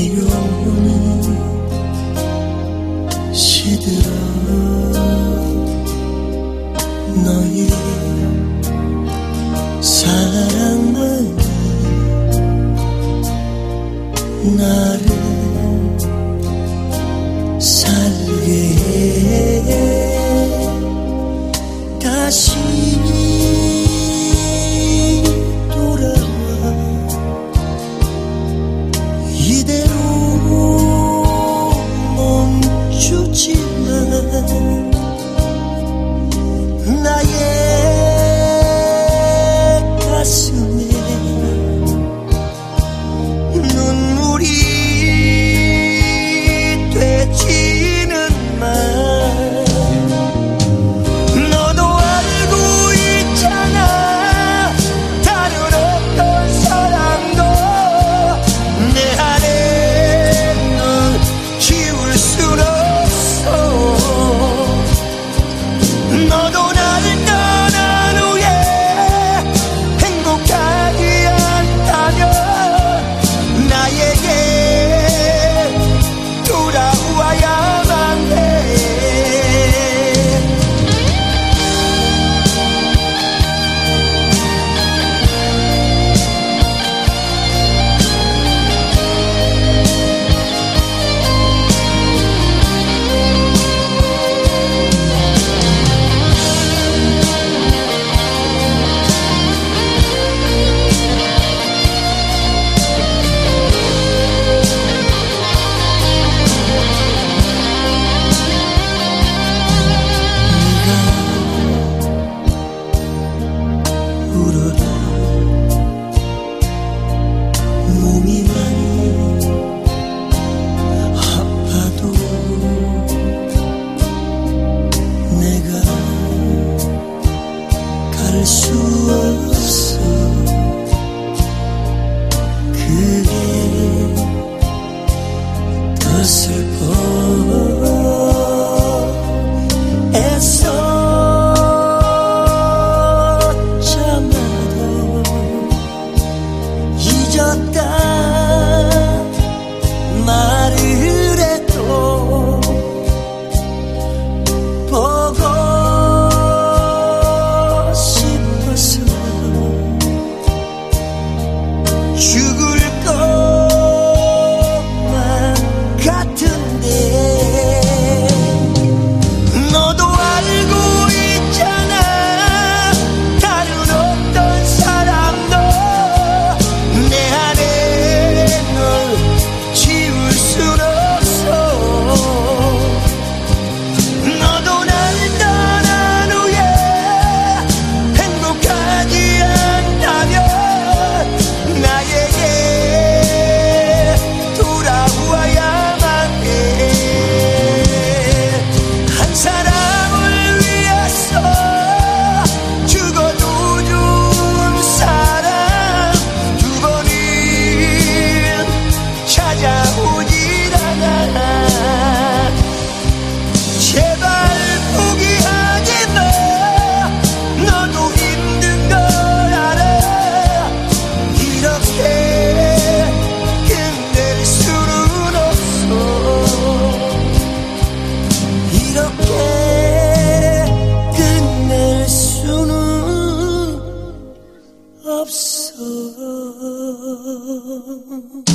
내려오는 시들어 너의 사랑만이 나를 Oh.